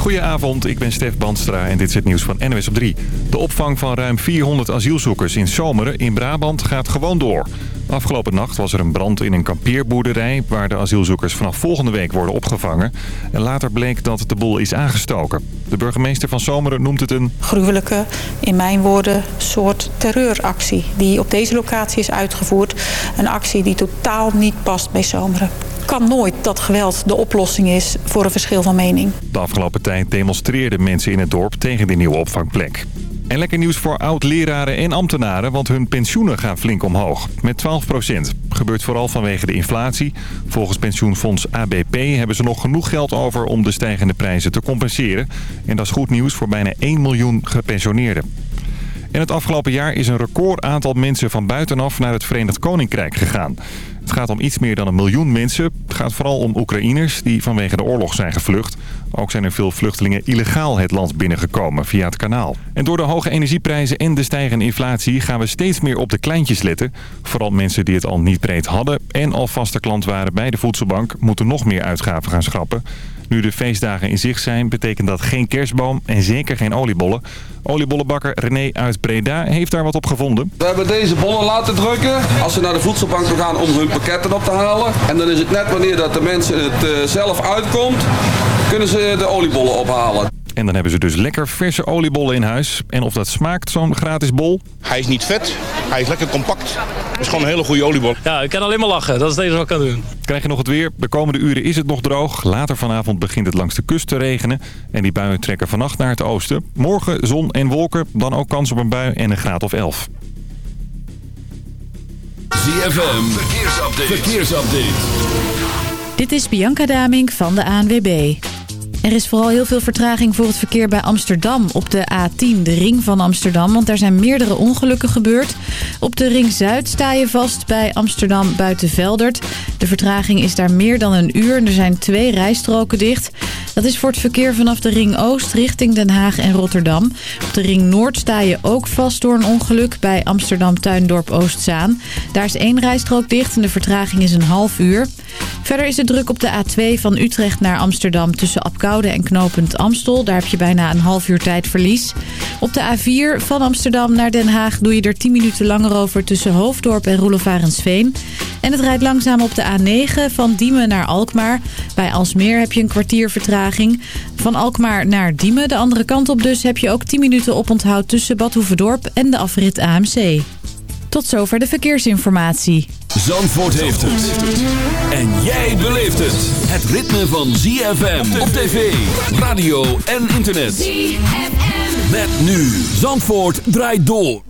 Goedenavond, ik ben Stef Bandstra en dit is het nieuws van NWS op 3. De opvang van ruim 400 asielzoekers in Zomeren in Brabant gaat gewoon door. Afgelopen nacht was er een brand in een kampeerboerderij... waar de asielzoekers vanaf volgende week worden opgevangen. En later bleek dat de boel is aangestoken. De burgemeester van Zomeren noemt het een... Gruwelijke, in mijn woorden, soort terreuractie... die op deze locatie is uitgevoerd. Een actie die totaal niet past bij Zomeren kan nooit dat geweld de oplossing is voor een verschil van mening. De afgelopen tijd demonstreerden mensen in het dorp tegen de nieuwe opvangplek. En lekker nieuws voor oud-leraren en ambtenaren, want hun pensioenen gaan flink omhoog. Met 12 procent. Gebeurt vooral vanwege de inflatie. Volgens pensioenfonds ABP hebben ze nog genoeg geld over om de stijgende prijzen te compenseren. En dat is goed nieuws voor bijna 1 miljoen gepensioneerden. En het afgelopen jaar is een record aantal mensen van buitenaf naar het Verenigd Koninkrijk gegaan. Het gaat om iets meer dan een miljoen mensen. Het gaat vooral om Oekraïners die vanwege de oorlog zijn gevlucht. Ook zijn er veel vluchtelingen illegaal het land binnengekomen via het kanaal. En door de hoge energieprijzen en de stijgende inflatie gaan we steeds meer op de kleintjes letten. Vooral mensen die het al niet breed hadden en al vaste klant waren bij de voedselbank... moeten nog meer uitgaven gaan schrappen. Nu de feestdagen in zicht zijn, betekent dat geen kerstboom en zeker geen oliebollen. Oliebollenbakker René uit Breda heeft daar wat op gevonden. We hebben deze bollen laten drukken als ze naar de voedselbank gaan om hun pakketten op te halen. En dan is het net wanneer dat de mensen het eh, zelf uitkomt, kunnen ze de oliebollen ophalen. En dan hebben ze dus lekker verse oliebollen in huis. En of dat smaakt, zo'n gratis bol? Hij is niet vet, hij is lekker compact. Het is gewoon een hele goede oliebol. Ja, ik kan alleen maar lachen. Dat is het enige wat ik kan doen. Krijg je nog het weer? De komende uren is het nog droog. Later vanavond begint het langs de kust te regenen. En die buien trekken vannacht naar het oosten. Morgen zon en wolken, dan ook kans op een bui en een graad of 11. ZFM, verkeersupdate. verkeersupdate. Dit is Bianca Damink van de ANWB. Er is vooral heel veel vertraging voor het verkeer bij Amsterdam op de A10, de ring van Amsterdam. Want daar zijn meerdere ongelukken gebeurd. Op de ring Zuid sta je vast bij Amsterdam buiten Veldert. De vertraging is daar meer dan een uur en er zijn twee rijstroken dicht. Dat is voor het verkeer vanaf de ring Oost richting Den Haag en Rotterdam. Op de ring Noord sta je ook vast door een ongeluk bij Amsterdam Tuindorp Oostzaan. Daar is één rijstrook dicht en de vertraging is een half uur. Verder is het druk op de A2 van Utrecht naar Amsterdam tussen Apkoude en Knopend Amstel. Daar heb je bijna een half uur tijd verlies. Op de A4 van Amsterdam naar Den Haag doe je er 10 minuten langer over tussen Hoofddorp en Roelofarensveen. En het rijdt langzaam op de A9 van Diemen naar Alkmaar. Bij Alsmeer heb je een kwartier vertraging. Van Alkmaar naar Diemen, de andere kant op dus, heb je ook 10 minuten oponthoud tussen Bad en de afrit AMC. Tot zover de verkeersinformatie. Zandvoort heeft het. En jij beleeft het. Het ritme van ZFM op tv, radio en internet. ZFM. Met nu. Zandvoort draait door.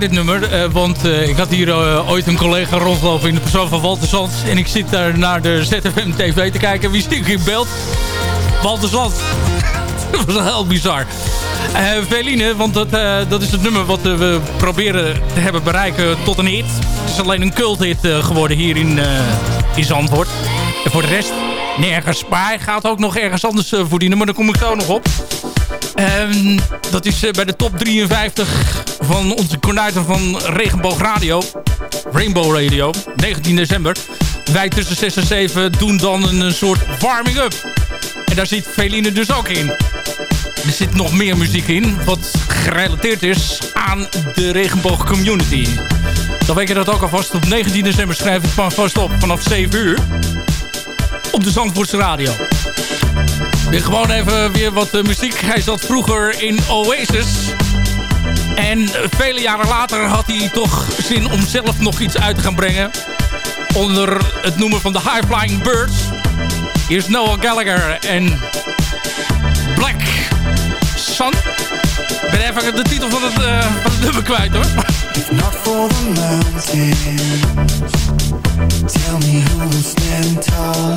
Dit nummer, uh, want uh, ik had hier uh, ooit een collega rondlopen in de persoon van Walter Sands. En ik zit daar naar de ZFM TV te kijken. Wie stik in beeld? Walter Sands. dat was heel bizar. Veline, want dat, dat is het nummer wat we proberen te hebben bereiken tot een hit. Het is alleen een culthit geworden hier in, in Zandvoort. En voor de rest nergens. Maar gaat ook nog ergens anders verdienen, maar daar kom ik zo nog op. Um, dat is bij de top 53 van onze kornuiten van Regenboog Radio. Rainbow Radio, 19 december. Wij tussen 6 en 7 doen dan een soort warming-up. En daar zit Feline dus ook in. Er zit nog meer muziek in, wat gerelateerd is aan de regenboog community. Dan weet je dat ook alvast. Op 19 december schrijf ik van vast op vanaf 7 uur. Op de Zandvoortse Radio. Weer gewoon even weer wat eh, muziek. Hij zat vroeger in Oasis. En vele jaren later had hij toch zin om zelf nog iets uit te gaan brengen. Onder het noemen van de High Flying Birds. Hier is Noah Gallagher en Black Sun. Ik ben even de titel van het, uh, kwijt hoor. If not the mountains Tell me who's stand tall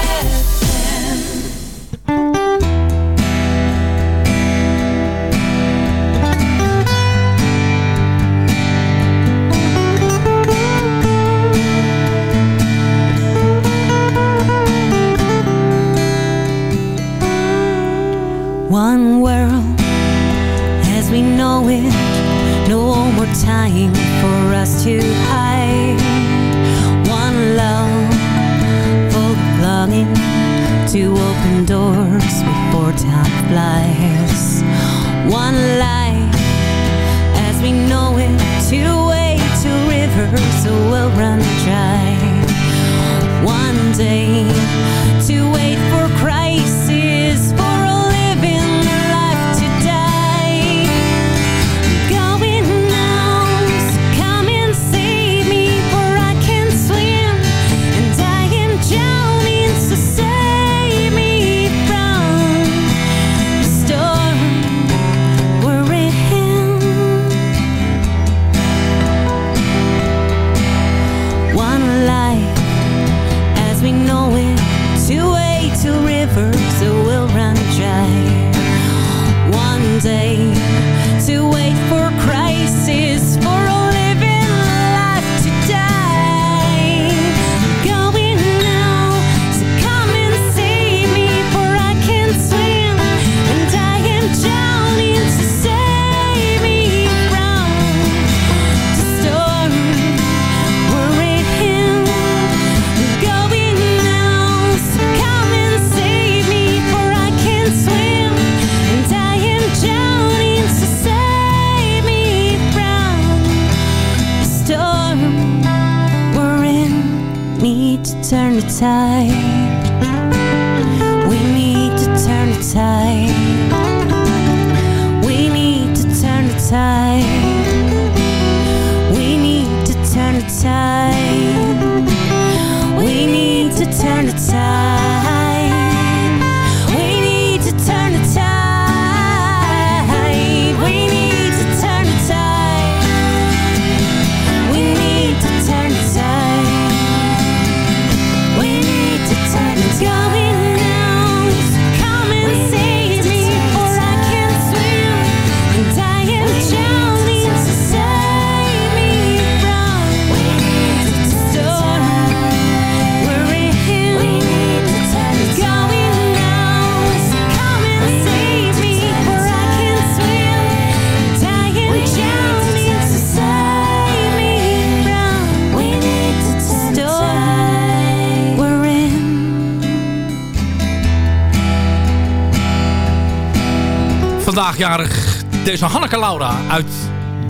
jarig deze Hanneke Laura uit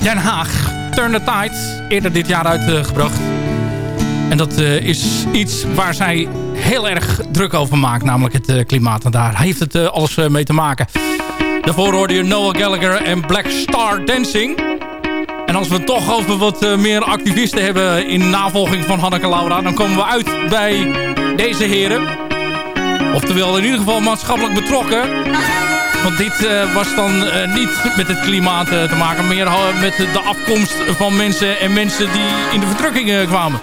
Den Haag. Turn the Tide, eerder dit jaar uitgebracht. En dat eh, is iets waar zij heel erg druk over maakt, namelijk het uh, klimaat. En daar heeft het uh, alles mee te maken. Daarvoor hoorde je Noah Gallagher en Black Star Dancing. En als we toch over wat meer activisten hebben in navolging van Hanneke Laura... dan komen we uit bij deze heren. Oftewel in ieder geval maatschappelijk betrokken... Want dit uh, was dan uh, niet met het klimaat uh, te maken. Meer met de afkomst van mensen en mensen die in de verdrukking kwamen.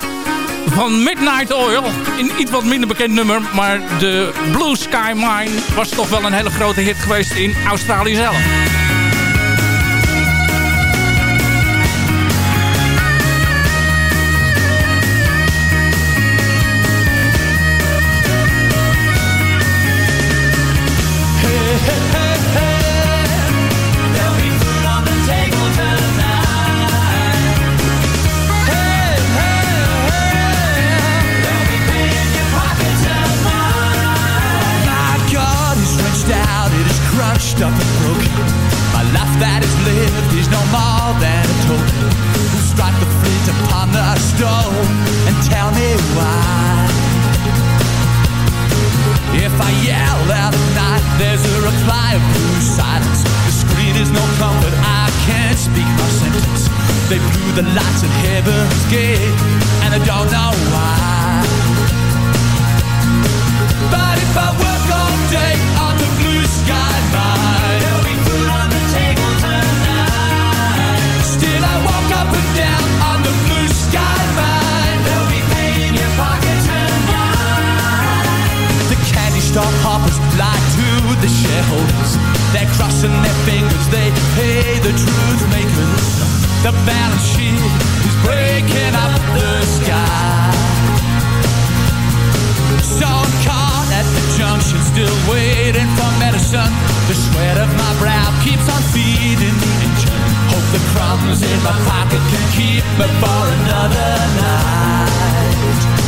Van Midnight Oil. Een iets wat minder bekend nummer. Maar de Blue Sky Mine was toch wel een hele grote hit geweest in Australië zelf. with the shareholders. They're crossing their fingers, they pay the truth makers. The balance sheet is breaking up the sky. Stone caught at the junction, still waiting for medicine. The sweat of my brow keeps on feeding the engine. Hope the crumbs in my pocket can keep me for another night.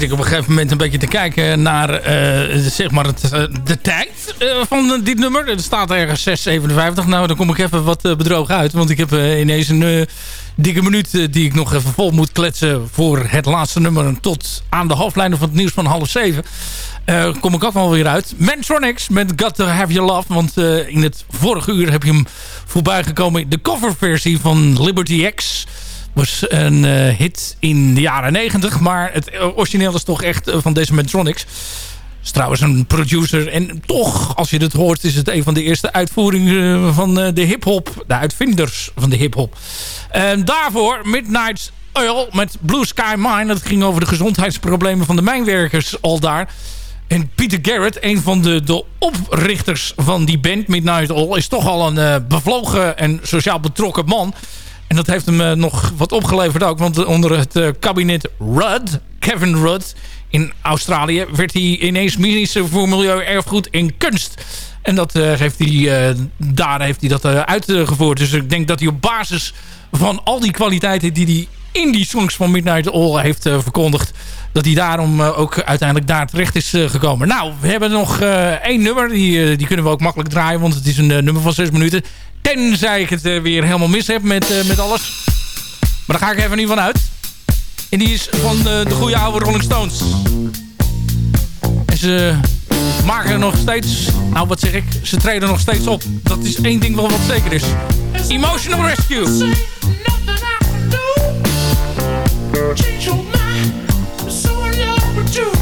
zit ik op een gegeven moment een beetje te kijken naar eh, zeg maar het, eh, de tijd eh, van dit nummer. Er staat ergens 6,57. Nou, dan kom ik even wat bedroog uit. Want ik heb ineens een dikke minuut die ik nog even vol moet kletsen voor het laatste nummer. Tot aan de hoofdlijnen van het nieuws van half zeven. Kom ik ook weer uit. Mantronics met Got To Have Your Love. Want in het vorige uur heb je hem voorbij gekomen. De coverversie van Liberty X was een eh, hit in de jaren 90. Maar het origineel is toch echt eh, van deze Mantronics. Is trouwens een producer. En toch, als je het hoort, is het een van de eerste uitvoeringen eh, van de hip-hop. De uitvinders van de hip-hop. Daarvoor Midnight Oil met Blue Sky Mine. Dat ging over de gezondheidsproblemen van de mijnwerkers al daar. En Peter Garrett, een van de, de oprichters van die band Midnight Oil... is toch al een bevlogen en sociaal betrokken man. En dat heeft hem eh, nog wat opgeleverd ook. Want onder het eh, kabinet Rudd, Kevin Rudd in Australië... werd hij ineens minister voor Milieu, Erfgoed en Kunst. En dat, eh, heeft hij, daar heeft hij dat uitgevoerd. Dus ik denk dat hij op basis van al die kwaliteiten... die hij in die songs van Midnight Oil heeft eh, verkondigd... dat hij daarom eh, ook uiteindelijk daar terecht is eh, gekomen. Nou, we hebben nog één nummer. Die, die kunnen we ook makkelijk draaien, want het is een nummer van zes minuten. Tenzij ik het weer helemaal mis heb met, met alles. Maar daar ga ik even niet van uit. En die is van de, de goede oude Rolling Stones. En ze maken nog steeds... Nou, wat zeg ik? Ze treden nog steeds op. Dat is één ding wel wat zeker is. Emotional Rescue. Change your mind, so in love with you.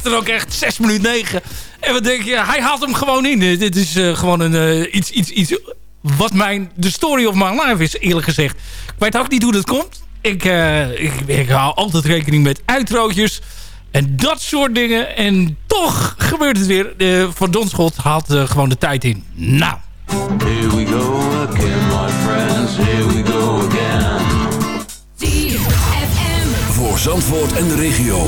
Staat er ook echt 6 minuten 9. En wat denk je? Hij haalt hem gewoon in. Dit is eh, gewoon een, eh, iets, iets, iets wat mijn, de story of my life is, eerlijk gezegd. Ik weet ook niet hoe dat komt. Ik, eh, ik, ik hou altijd rekening met uitrootjes. En dat soort dingen. En toch gebeurt het weer. Uh, Van Donschot haalt eh, gewoon de tijd in. Nou. Here we go again, my friends. Here we go again. Voor Zandvoort en de regio.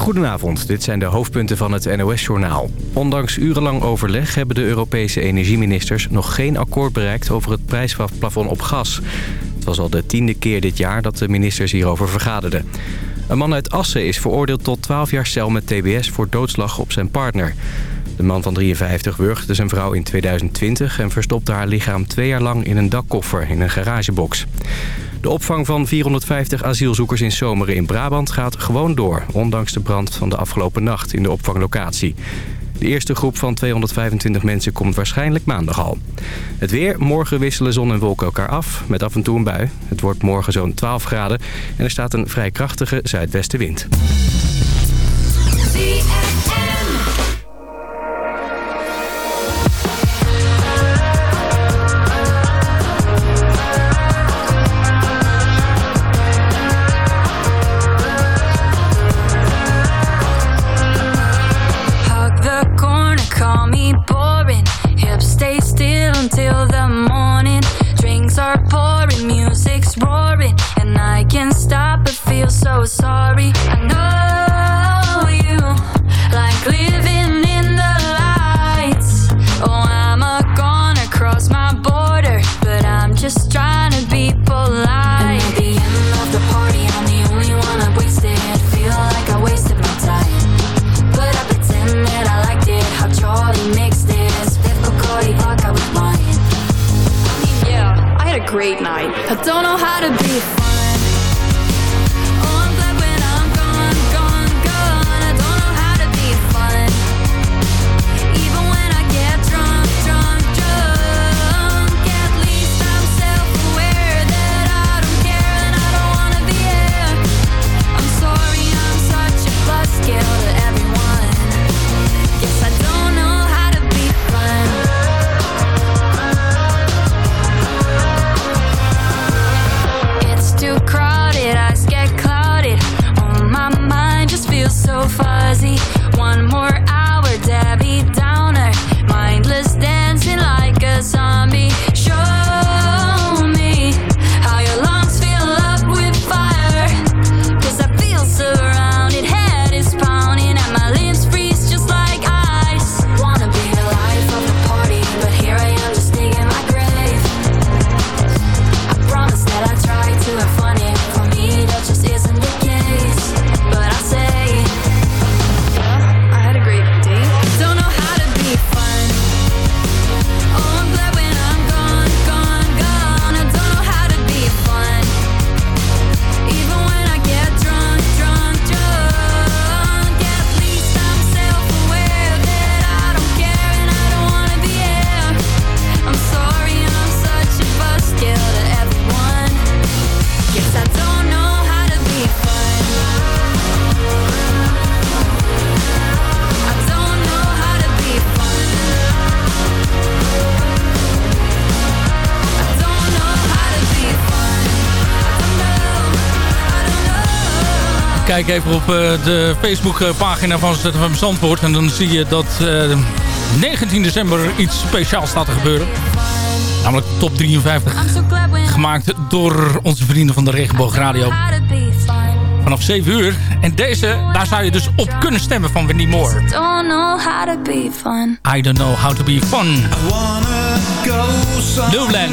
Goedenavond, dit zijn de hoofdpunten van het NOS-journaal. Ondanks urenlang overleg hebben de Europese energieministers nog geen akkoord bereikt over het prijsplafond op gas. Het was al de tiende keer dit jaar dat de ministers hierover vergaderden. Een man uit Assen is veroordeeld tot 12 jaar cel met tbs voor doodslag op zijn partner. De man van 53 wurgde zijn vrouw in 2020 en verstopte haar lichaam twee jaar lang in een dakkoffer in een garagebox. De opvang van 450 asielzoekers in Zomeren in Brabant gaat gewoon door... ondanks de brand van de afgelopen nacht in de opvanglocatie. De eerste groep van 225 mensen komt waarschijnlijk maandag al. Het weer, morgen wisselen zon en wolken elkaar af, met af en toe een bui. Het wordt morgen zo'n 12 graden en er staat een vrij krachtige zuidwestenwind. kijk even op eh, de Facebookpagina eh, van ZFM Zandvoort. En dan zie je dat eh, 19 december iets speciaals staat te gebeuren. Namelijk top 53. Gemaakt door onze vrienden van de Regenboog Radio. Vanaf 7 uur. En deze, daar zou je dus op kunnen stemmen van Winnie Moore. I don't know how to be fun. I don't know how to be fun. Lowland.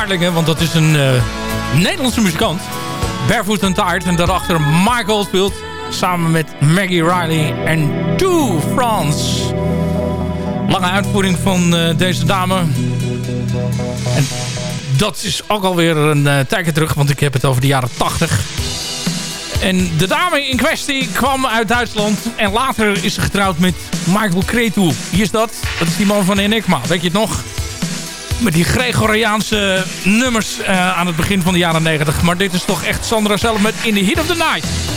Harlingen. Want dat is een eh, Nederlandse muzikant. Barefoot and Tired. En daarachter Michael Oldfield. Samen met Maggie Riley en To France. Lange uitvoering van eh, deze dame. En dat is ook alweer een uh, tijdje terug. Want ik heb het over de jaren 80. En de dame in kwestie kwam uit Duitsland. En later is ze getrouwd met Michael Cretu. Wie is dat? Dat is die man van Enigma. Weet je het nog? Met die Gregoriaanse nummers uh, aan het begin van de jaren 90. Maar dit is toch echt Sandra zelf met In the Heat of the Night.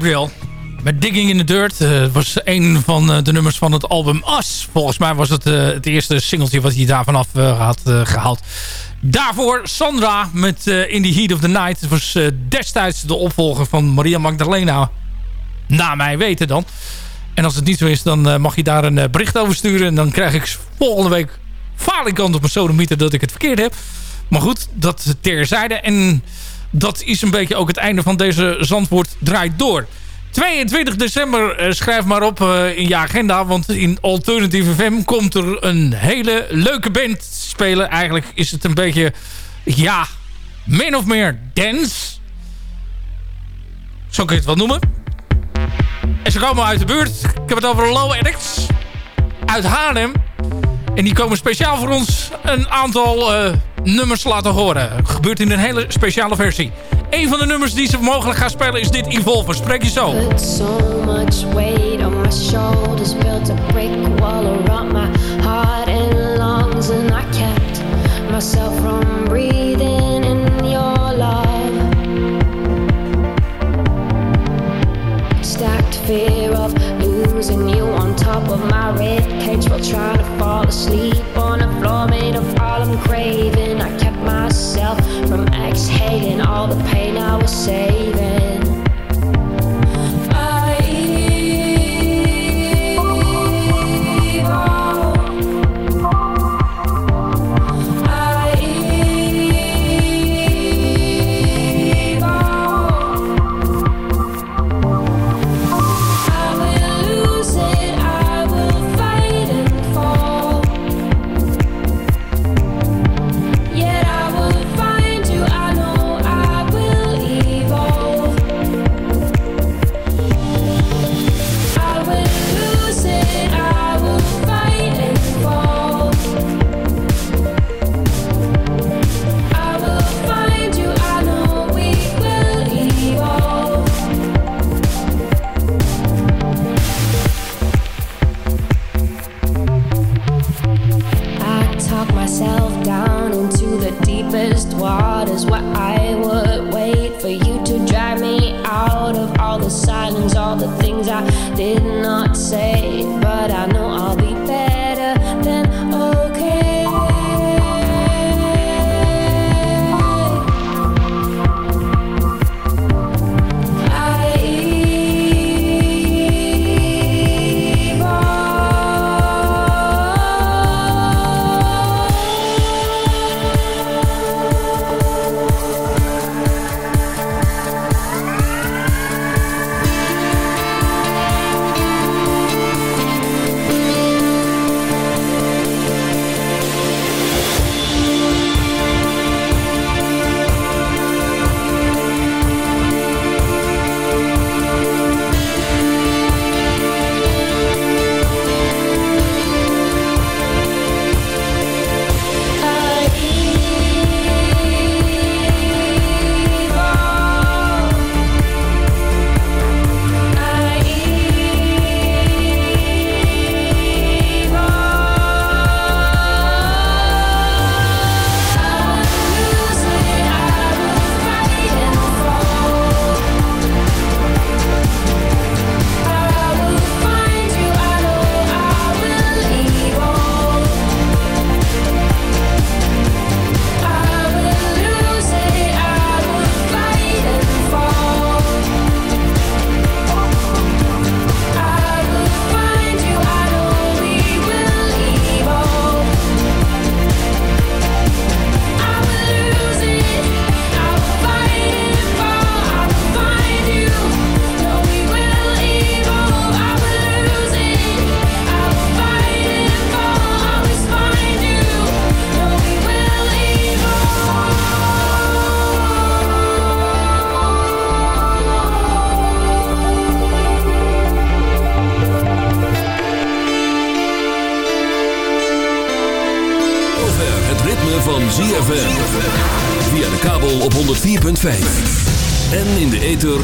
Gabriel. Met Digging in the Dirt. Eh, was een van eh, de nummers van het album As. Volgens mij was het eh, het eerste singeltje wat hij daar vanaf had eh, gehaald. Daarvoor Sandra met In the Heat of the Night. Het was destijds de opvolger van Maria Magdalena. Na mij weten dan. En als het niet zo is, dan mag je daar een bericht over sturen. En dan krijg ik volgende week kant op mijn sodomieter dat ik het verkeerd heb. Maar goed, dat terzijde. En dat is een beetje ook het einde van deze Zandvoort draait door. 22 december, eh, schrijf maar op eh, in je agenda. Want in Alternative FM komt er een hele leuke band spelen. Eigenlijk is het een beetje, ja, min of meer dance. Zo kun je het wel noemen. En ze komen uit de buurt. Ik heb het over Low Addicts. Uit Haarlem. En die komen speciaal voor ons een aantal eh, nummers laten horen. Gebeurt in een hele speciale versie. Een van de nummers die ze mogelijk gaan spelen is dit Evolver. Spreek je zo. So much weight on my shoulders, around my heart